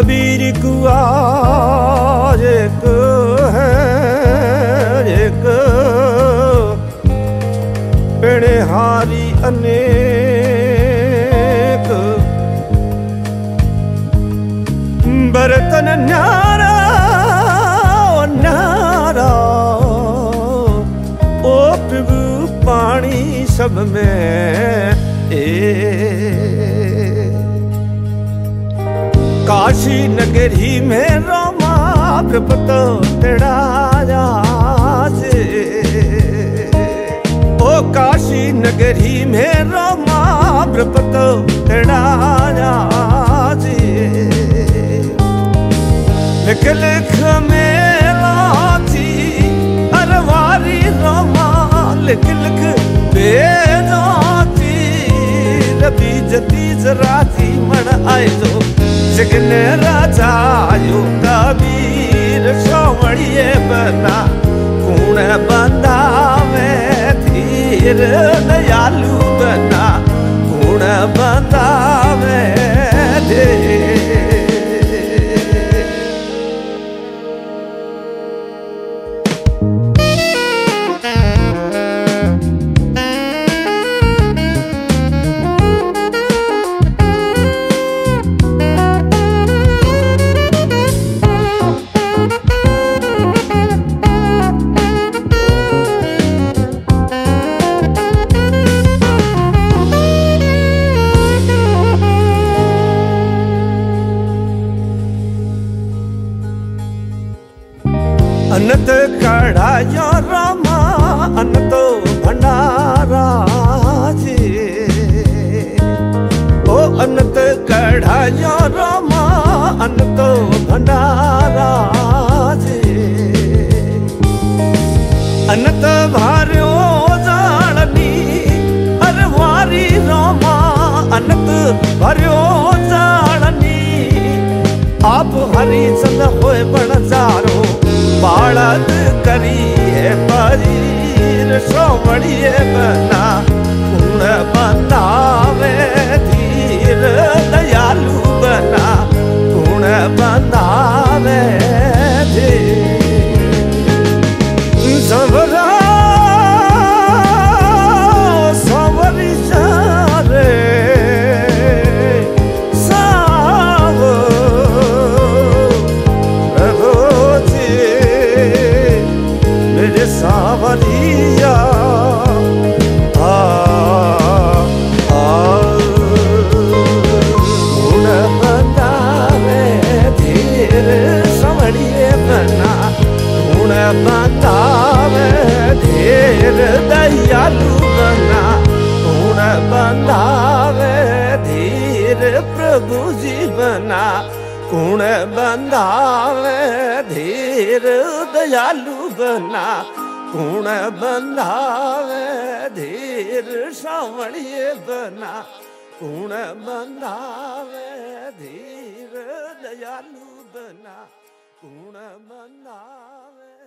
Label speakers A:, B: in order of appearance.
A: ਕਬੀਰ ਕੁਆ ਇੱਕ ਹੈ, ਇੱਕ ਪਿੜੇ ਹਾਰੀ ਅਨੇਕ। ਬਰਤਨ ਨਾਰਾ ਨਾਰਾ ਓ ਪ੍ਰਭੂ ਪਾਣੀ ਸਭ ਮੈਂ नगरी में रोमा प्रपत तेरा से ओ काशी नगरी में रोमा प्रपत तेरा से लिख मेला थी, अरवारी रोमा लिख लिख बेजा रबी जती जरा थी, मण आए રચાયું કબીર સોમળીએ બધા ગુણ બંધાવે ધીર अनंत कढ़ाया रामा, अनंत भंडारा जी। ओ अनंत कढ़ाया रामा, अनंत भंडारा जी। अनंत भार्यो जाणनी अरवारी रामा, अनंत भर्यो जाणनी आप हरी चंद होए बणजारो बाळद ಬಾಳದ ಕರಿಯೇ ಬಾರಿ ಸೋಮಣಿಯೇ ಬ પ્રભુ જીવના કુણ બંધાવે ધીર દયાલુ બના કુણ બંધાવે ધીર સાંભળીએ બના કુણ બંધાવે ધીર દયાલુ બના કુણ બંધાવે